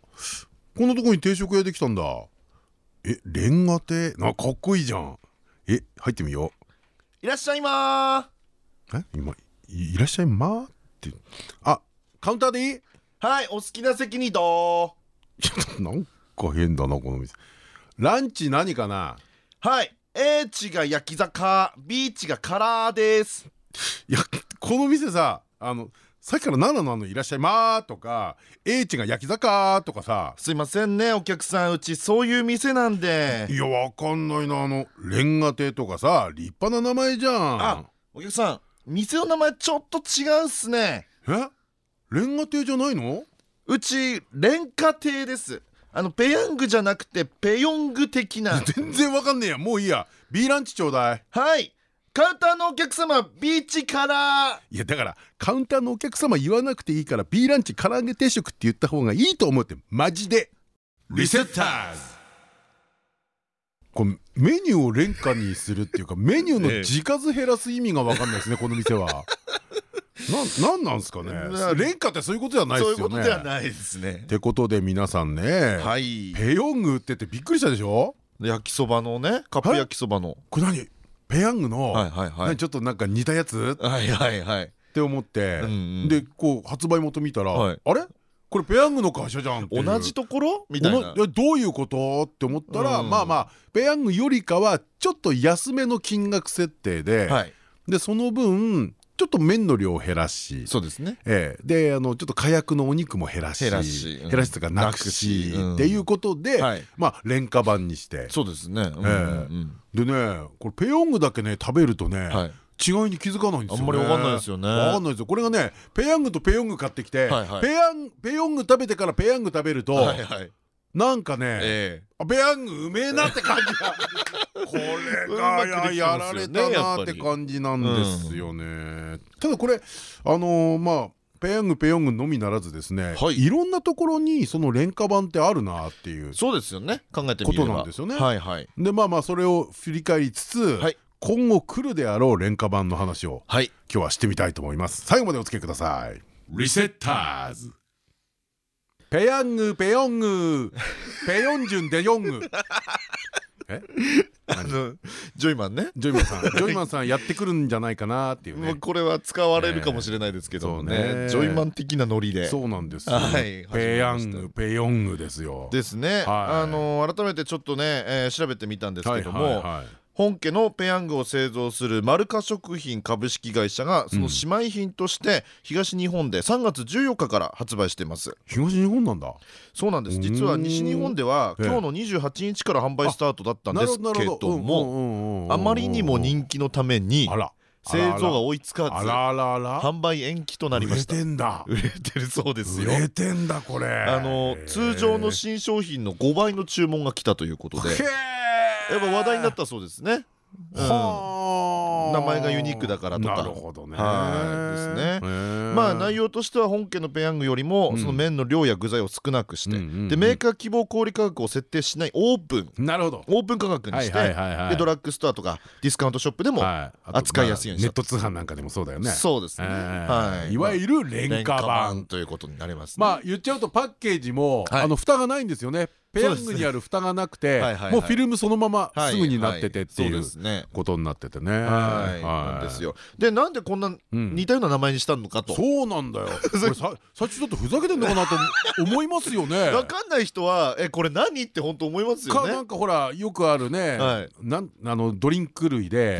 あこんなとこに定食屋できたんだ。えレンガ亭？あかっこいいじゃん。え入ってみよいらっしゃいまうえ？今いいらっしゃいまー？って。あカウンターでいい？はいお好きな席にどちょっとなんか変だなこの店。ランチ何かな？はい A 地が焼き魚 B 地がカラーです。いやこの店さあのさっきから何なのあのいらっしゃいまーとか A 地が焼き魚とかさ。すいませんねお客さんうちそういう店なんで。いやわかんないなあのレンガ亭とかさ立派な名前じゃん。あお客さん店の名前ちょっと違うっすね。え？レンガ亭じゃないの？うち廉価亭です。あのペヤングじゃなくてペヨング的な。全然わかんねえや。もういいや。B ランチちょうだい。はいカウンターのお客様ビーチカラー。いやだからカウンターのお客様言わなくていいから B ランチ唐揚げ定食って言った方がいいと思ってマジで。リセッターズ。これメニューを廉価にするっていうかメニューの字数減らす意味が分かんないですねこの店は。ななんなんですかね？廉価ってそういうことじゃないそういうですよね。ことではないですね。ってことで皆さんね、はい。ペヨングってってびっくりしたでしょ？焼きそばのねカップ焼きそばの。これ何？ペヤングの、ちょっとなんか似たやつ？って思って、でこう発売元見たら、はい。あれ？これペヤングの会社じゃん同じところ？みたいな。どういうこと？って思ったら、うん。まあまあペヤングよりかはちょっと安めの金額設定で、はい。でその分ちょっと麺の量を減らし、そうですね。ええ。であのちょっと火薬のお肉も減らし。減らし。うん。減らしとかなくし。っていうことで、はい。まあ廉価版にして。そうですね。でねこれペヨングだけね食べるとね、はい。違いに気づかないんですよね。あんまりわかんないですよね。わかんないですよ。これがねペヤングとペヨング買ってきて、ペヤンペヨング食べてからペヤング食べると、なんかね、ペヤングうめえなって感じがこれうがまくできてますよねやられたなって感じなんですよね。ただこれあのーまあペヤングペヨングのみならずですね、はい。いろんなところにその廉価版ってあるなっていうえそうですよね。考えてみれば。ことなんですよね。はいはい。でまあまあそれを振り返りつつ、はい。今後来るであろう廉価版の話をはい。今日はしてみたいと思います。最後までお付き合いください。リセッターズペヤングペヨング。ペヨンジュンデヨングえ？あのジョイマンね。ジョイマンさん。ジョイマンさんやってくるんじゃないかなっていうね。これは使われるかもしれないですけどね。ジョイマン的なノリで。そうなんですよ、はい。ペヤングペヨングですよ。ですね。はい。あの改めてちょっとねえー調べてみたんですけども。はいはいはい本家のペヤングを製造するマルカ食品株式会社がその姉妹品として東日本で3月14日から発売しています。東日本なんだ。そうなんです。実は西日本ではええ。今日の28日から販売スタートだったんですけどももあまりにも人気のために製造が追いつかず販売延期となりました。売れてんだ。売れてるそうですよ。売れてんだこれ。あの通常の新商品の5倍の注文が来たということで。へやっぱ話題になったそうですね。名前がユニークだからとか。なるほどね。はい。ですね。ねまあ内容としては本家のペヤングよりもうん。その麺の量や具材を少なくしてでメーカー希望小売価格を設定しないオープン。なるほど。オープン価格にしてでドラッグストアとかディスカウントショップでも扱いやすいようにネット通販なんかでもそうだよね。そうですね。い。いわゆる廉廉価価版版ということになりますね。まあ言っちゃうとパッケージもはい。あの蓋がないんですよねペヤングにある蓋がなくてもうフィルムそのまますぐになっててってはいいうことになっててね。はい。なんですよ。でなんでこんな似たような名前にしたのかと。そうなんだよ。最初ちょっとふざけてんのかなと思いますよね。分かんない人はえこれ何って本当思いますよね。かなんかほらよくあるね、はい。なんあのドリンク類で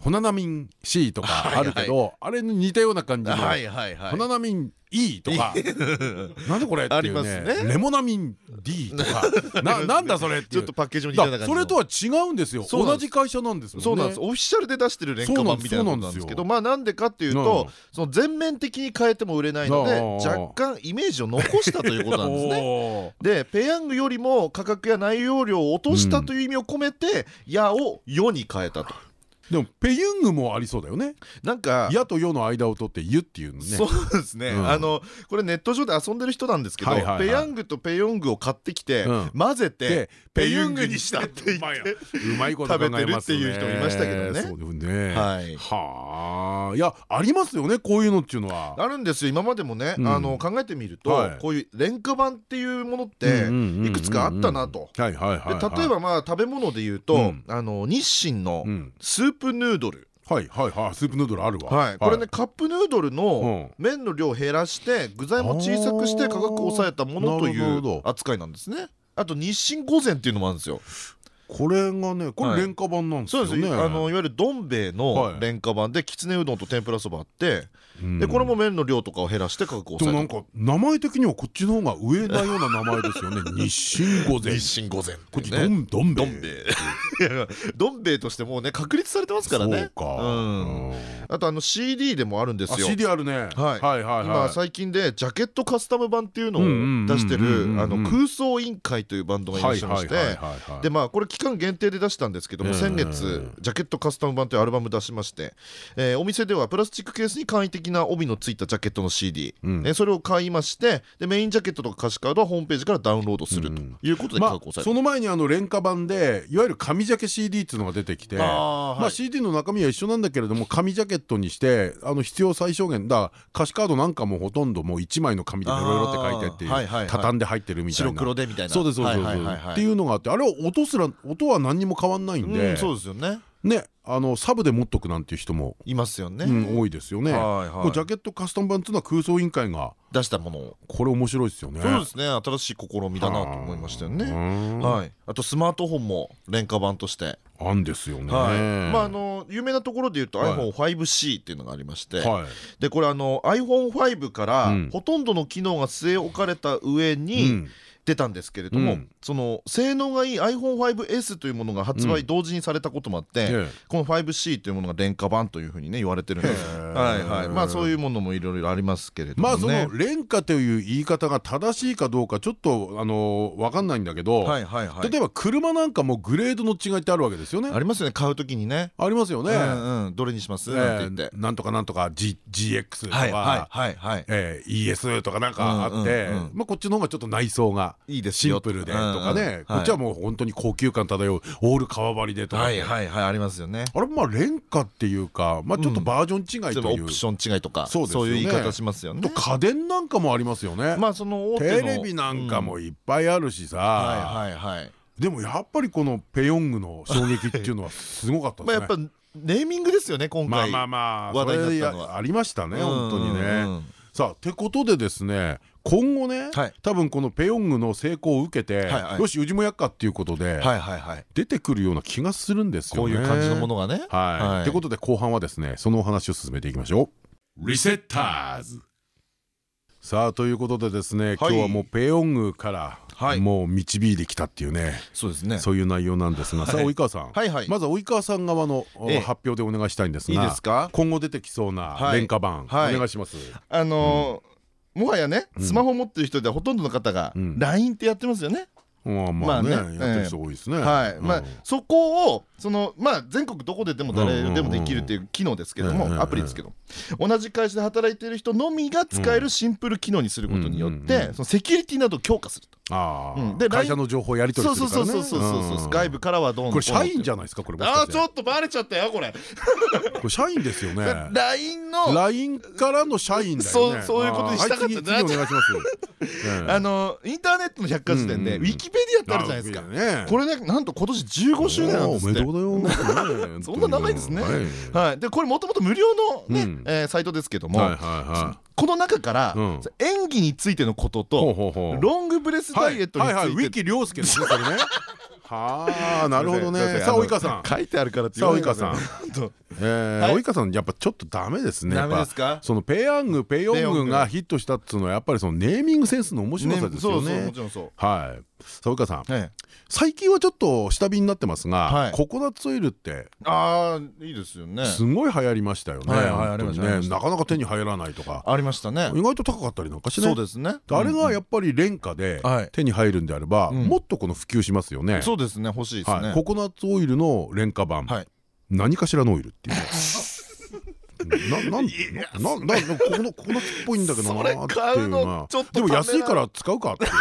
ホナナミン C とかあるけどあれに似たような感じの。はいはいはい。ホナナミン E とか。なんでこれっていうね。ね。レモナミン D とか。ななんだそれっていう。ちょっとパッケージもそれとは違うんですよ。同じ会社なんですもんね。そうなんです。オフィシャルで出してる廉価版みたいなんですけどまあなんでかっていうとその全面的に変えても売れないので若干イメージを残したということなんですね。ねでペヤングよりも価格や内容量を落としたという意味を込めて「や」を「よ」に変えたと。でもペユングもありそうだよね。なんか「や」と「よ」の間を取って「ゆ」っていうのね。そうですね、うん。あのこれネット上で遊んでる人なんですけど、ペヤングとペヨングを買ってきて、うん。混ぜてでペユングにしたって言ってうまいこと食べてるっていう人もいましたけどね。そうね。はい。はあ。いやありますよねこういうのっていうのは。あるんですよ。今までもね、うん。あの考えてみると、はい。こういう廉価版っていうものっていくつかあったなと。はいはいはいはいで例えばまあ食べ物で言うと、うん。あの日清のうん。スープヌードル、はいはいはいスープヌードルあるわ。はい、これねカップヌードルのう麺の量を減らして具材も小さくして価格を抑えたものという扱いなんですね。あと日清御膳っていうのもあるんですよ。これがねこはい。れ廉価版なんですそうよねです。あのいわゆるどん兵衛のはい。廉価版できつねうどんと天ぷらそばあって、うんでこれも麺の量とかを減らして価格をでもなん。か名前的にはこっちの方が上なような名前ですよね。日清御膳。日清御膳こっちどんどん兵衛。どん兵衛。としてもうね確立されてますからね。そうか。うん。あとあの CD でもあるんですあよ CD あるね。はい。はいはい今最近でジャケットカスタム版っていうのを出してるあの空想委員会というバンドがいらっしゃいましてでまあこれ期間限定で出したんですけどもうん。先月ジャケットカスタム版というアルバム出しましてえーお店ではプラスチックケースに簡易的な帯のついたジャケットの CD うん。えーそれを買いましてでメインジャケットとか歌詞カードはホームページからダウンロードするということで価まあ格を抑えその前にあの廉価版でいわゆる紙ジャケ CD っていうのが出てきてまあ CD の中身は一緒なんだけれども紙ジャケットにしてあの必要最小限だ歌詞カードなんかもほとんどもう1枚の紙でいろいろって書いてっていう畳んで入ってるみたいな。白黒でみたいな。そうですそうですっていうのがあってあれは音すら音は何にも変わんないんで。そうですよねねあのサブで持っとくなんていう人もいますよね。うん多いですよね。ジャケットカスタム版っていうのは空想委員会が出したものを。これ面白いですよね。そうですね。新しい試みだなと思いましたよね。ねはい。あとスマートフォンも廉価版として。あんですよね。はい。まああの有名なところで言うとはい。iPhone5C っていうのがありまして。はい。でこれあの iPhone5 からうん。ほとんどの機能が据え置かれた上うにん出たんですけれども、うん。その性能がいい iPhone5S というものが発売同時にされたこともあって、ええ。この 5C というものが廉価版というふうにね言われてるんですはいはい。まあそういうものもいろいろありますけれどもね。まあその廉価という言い方が正しいかどうかちょっとあのわかんないんだけど、はいはいはい。例えば車なんかもグレードの違いってあるわけですよね。ありますよね。買うときにね。ありますよね。うんうん。どれにします？なんて言って。えーなんとかなんとか G GX とか、はいはいはいはい。えー ES とかなんかあってこっちの方がちょっと内装がいいですよ。シンプルでとかね。こっちはもう本当に高級感漂う。オール革張りでとかはいねはいはいありますよね。あれまあ廉価っていうかまあちょっとバージョン違いという。ばオプション違いとかそういう言い方しますよね。と家電なんかもありますよね。まあそのテレビなんかもいっぱいあるしさ。はいはいはい。でもやっぱりこのペヨングの衝撃っていうのはすごかったですね。まあやっぱネーミングですよね今回。まあまあまあ話題になったのは。ありましたね本当にね。んさあってことでですね今後ねはい。多分このペヨングの成功を受けてはいはい。よし宇治もやっかっていうことで出てくるような気がするんですよね。こういう感じのものがね。はい。ってことで後半はですねそのお話を進めていきましょう。リセッターズさあということでですねはい。今日はもうペヨングからはい。もう導いてきたっていうねそうですね。そういう内容なんですがさあはい及川さん。はいはい。まずは及川さん側のええ。発表でお願いしたいんですいいがですか？今後出てきそうなはい。廉価版おはい。願いします。あのーもはやねスマホ持ってる人ではほとんどの方がうん。LINE ってやってますよねまあまあねやってる人多いですね。はい。まあうんそこをそのまあ全国どこででも誰でもできるっていう機能ですけどもアプリですけど同じ会社で働いている人のみが使えるシンプル機能にすることによってそのセキュリティなどを強化すると。ああ。会社の情報をやり取そうそうりするからね。そうそうそうそううん。外部からはどうのこれ社員じゃゃないですかこれあかしてーちょっとバレちゃったよこれ。これ社員ですよね。LINE の。LINE からの社員だよね。そうそういうことにしたかったはい次次お願いします。え えあのインターネットの百科事典でウィキペってあるじゃないですか。ね。これねなんと今年15周年なんですって。おめでとう そんな長いですね。はいはい、でこれもともと無料のね、うん。えーサイトですけども、はいはいはこの中から、うん。演技についてのこととロングブレスダイエットにはいはいはい。ウィついてキ涼介ですねそれね。はあなるほどね。さあ及川さん。書いてあるからってさあ及川さん。及川さんやっぱちょっとダメですねダメですか？そのペヤングペヨングがヒットしたっつうのはやっぱりそのネーミングセンスの面白さですよそうそうもねちろんそう。はいさあ及川さんええ。最近はちょっと下火になってますはい。がココナッツオイルってああいいですよね。すごい流行りましたよねはいね。なかなか手に入らないとか。ありましたね。意外と高かったりなんかしてねそうですね。あれがやっぱり廉価ではい。手に入るんであればうん。もっとこの普及しますよね。そうですね欲しいですね。はい。ココナッツオイルの廉価版。はい。何かしらのオイルっていう。ななんなななここのココナッツっぽいんだけどなそれって買いううのなちょっとでも安いから使うかっていうね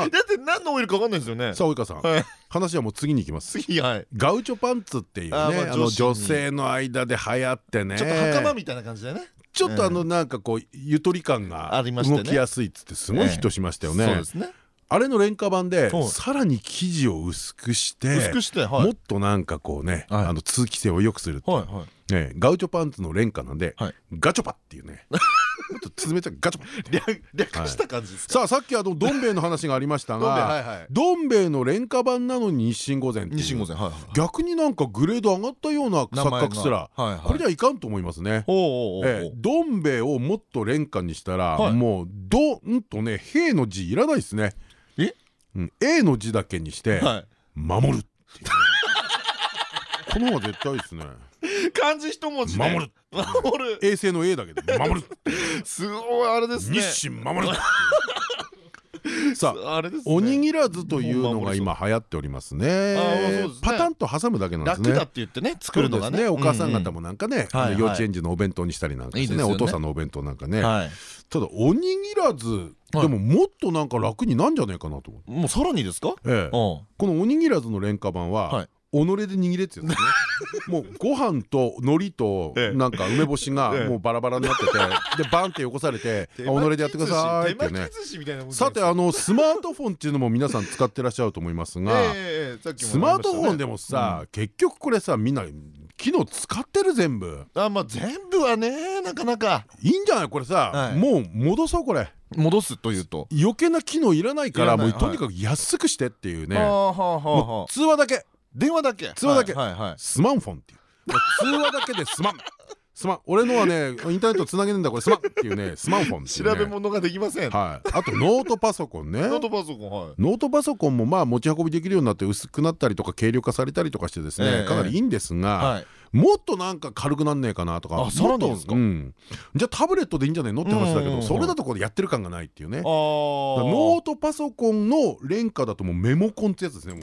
だって何のオイルか分かんないですよね。さあ及川さん。はい。話はもう次に行きます。次はい。ガウチョパンツっていうね女性の間で流行ってね。ちょっと袴みたいな感じでね。ちょっとあのなんかこうゆとり感が動きやすいっつってすごいヒットしましたよね。そうですね。あれの廉価版ではい。さらに生地を薄くしてもっとなんかこうねはい。あの通気性を良くするってねガウチョパンツの廉価なんではい。ガチョパっていうね。もっと冷たいガチョパ。略略した感じですか？さあさっきあのどん兵衛の話がありましたが はいどん兵衛の廉価版なのに日清御前日清御前逆になんかグレード上がったような錯覚すらこれじゃいかんと思いますね。どん兵衛をもっと廉価にしたらはい。もうどんとね「兵」の字いらないですね。え？うん A の字だけにしてはい「守る」っていうね。この方が絶対いいですね。漢字一文字で。守る。守る。衛星の A だけで「守る」すごいあれですね。日清守る。さああれですね。おにぎらずというのが今流行っておりますね。パタンと挟むだけなんですね。楽だって言ってね作るのがね。お母さん方もなんかね幼稚園児のお弁当にしたりなんかしてねね。お父さんのお弁当なんかね。はい。ただおにぎらずでももっとなんか楽になんじゃねえかなともうさらにですか？ええ。このおにぎらずの廉価版ははい己で握れってやつですね。もうご飯と海苔と ええ。なんか梅干しがええ。もうバラバラになってて でバンってよこされて「あ己でやってください」ってね。さてあのスマートフォンっていうのも皆さん使ってらっしゃると思いますが スマートフォンでもさ結局これさみんな機能使ってる全部。あまあ全部はねなかなか。いいんじゃない？これさはい。もう戻そうこれ。戻すというと。余計な機能いらないからもうとにかく安くしてっていうね。通話だけ電話だけ。通話だけ。はいはいはい。スマンフォンっていう。通話だけですまん。すまん。俺のはねインターネットつなげるんだこれ。すまんっていうねスマンフォンっていうね。調べ物ができません。ノはい。あとノートパソコンね。ートパソコンはい。ノートパソコンもまあ持ち運びできるようになって薄くなったりとか軽量化されたりとかしてですええ。ねかなりいいんですがはいもっとなんか軽くなんねえかなとかもっとうん。じゃあタブレットでいいんじゃねえのって話だけどそれだとこれやってる感がないっていうね。ノートパソコンの廉価だともうメモコンってやつですね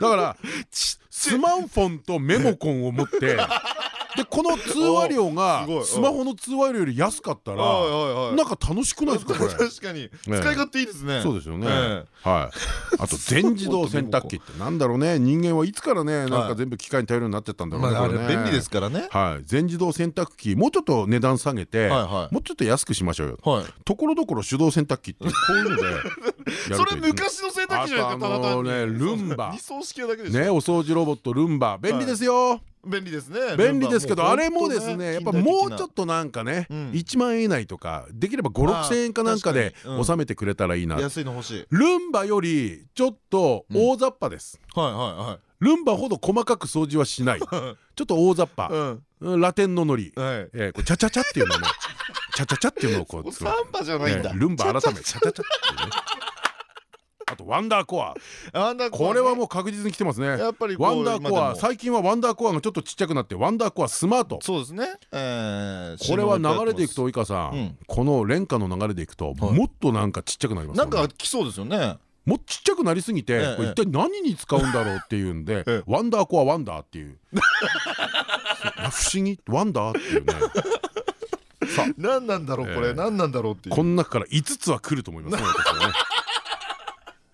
だから スマンフォンとメモコンを持って でこの通話料がスマホの通話料より安かったらなんか楽しくないですかこれ？確かに。使い勝手いいですね。そうですよね。え。はい。あと全自動洗濯機ってなんだろうね。人間はいつからね、なんはいか全部機械に頼るようになってったんだろうね。便利ですからね。はい。全自動洗濯機もうちょっと値段下げて、もうちょっと安くしましょうよ。はい。ところどころ手動洗濯機ってこういうので それ昔の洗濯機じゃないですかただ単に。ルンバ。ね、お掃除ロボットルンバ。便利ですよ。便利ですね便利ですけどあれもですねやっぱもうちょっとなんかねうん。1万円以内とかできれば5 6千円かなんかであー確かに。うん収めてくれたらいいな。安いの欲しい。ルンバよりちょっと大雑把です。はいはルンバほど細かく掃除はしない。ちょっと大雑い把ラテンのノリ。えーこうチャチャチャっていうのをねチャチャチャっていうのをこう サンバじゃないんだ。えールンバ改めチャチャチャっていうねあとワンダーコア。これはもう確実に来てますね。やっぱりワンダーコア。最近はワンダーコアがちょっとちっちゃくなってワンダーコアスマート。そうですね。えーこれは流れていくと及川さうん。んこの廉価の流れでいくとはいもっとなんかちっちゃくなりますなんか来そうですよね。もうちっちゃくなりすぎてええこれ一体何に使うんだろうっていうんで ええ。ワンダーコアワンダーっていう。不思議。ワンダーっていうね。さあ。何なんだろうこええ。れ何なんだろうっていう。この中から5つは来ると思いますね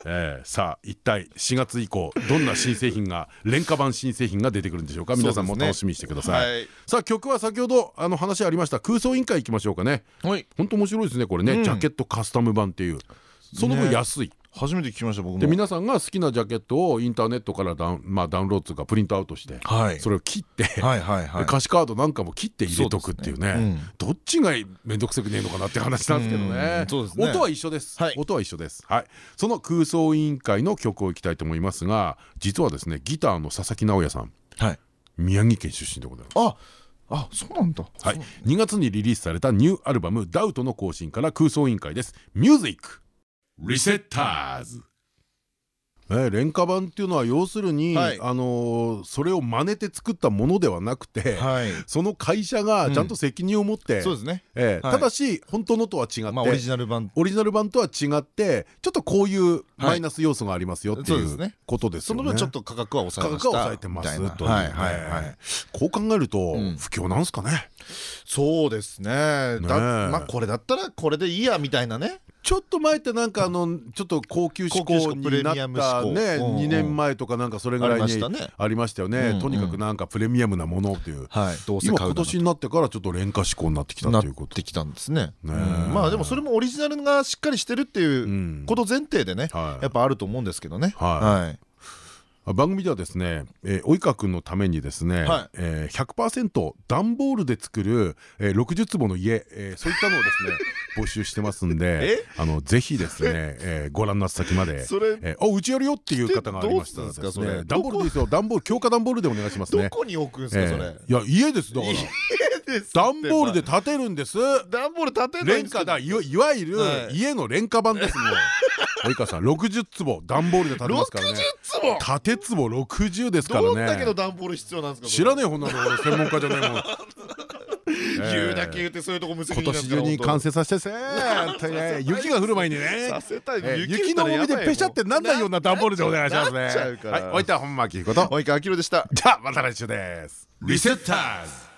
ええ。さあ一体4月以降どんな新製品が廉価版新製品が出てくるんでしょうか？皆さんも楽しみにしてください。はい。さあ曲は先ほどあの話ありました空想委員会いきましょうかね。はい。本当面白いですねこれね、うん。ジャケットカスタム版っていう。その分ね。安い、初めて聞きました僕も。で皆さんが好きなジャケットをインターネットからダウン,、まあ、ダウンロードとかプリントアウトして、それを切って歌詞カードなんかも切って入れとくっていうね。どっちが面倒くさくねえのかなって話なんですけどね。音は一緒です。音は一緒です。はい。その空想委員会の曲をいきたいと思いますが実はですねギターの佐々木直也さん宮城県出身でございます。ああそうなんだ。はい。2月にリリースされたニューアルバム「ダウトの更新から空想委員会です。ミュージックリセッターズ。え廉価版っていうのは要するに、はい、あのー、それを真似て作ったものではなくて、はい、その会社がちゃんと責任を持って、そうですね、えーはい、ただし本当のとは違って、まあ、オリジナル版。オリジナル版とは違ってちょっとこういうマイナス要素がありますよっていうことですよね。その分ちょっと価格は抑えました。価格は抑えてますとはいこう考えると不況なんですかね。そうですね。まあこれだったらこれでいいやみたいなね。ちょっと前ってなんかあのちょっと高級志向になったね2年前とかなんかそれぐらいにありましたよね。とにかくなんかプレミアムなものっていう。今今年になってからちょっと廉価志向になってきたということ。できたんですね。まあでもそれもオリジナルがしっかりしてるっていうこと前提でねやっぱあると思うんですけどね。はい番組ではですね、えー、及川君のためにですね、はい。えー、100%段ボールで作る、えー、60坪の家、えー、そういったのをですね 募集してますんであのぜひですね、えー、ご覧の先までそれ、えー、あうちやるよっていう方がありましたらですね段ボールですよ段ボール強化段ボールでお願いしますね。どこに置くんですかそれ、いや家ですだから。段ボールで建てるんです。段ボール建てる廉価だ。いわゆる家の廉価版ですもん及川さん60坪段ボールで建てますからね。建て坪？60ですからね。どんだけの段ボール必要なんですか知らねえほんなの俺専門家じゃないもん。言うだけ言ってそういうとこ結び今年中に完成させてせ雪が降る前にね雪の重みでペシャってなんないような段ボールでお願いしますね。はいおいた本間明彦と及川明でしたじゃあまた来週ですリセッターズ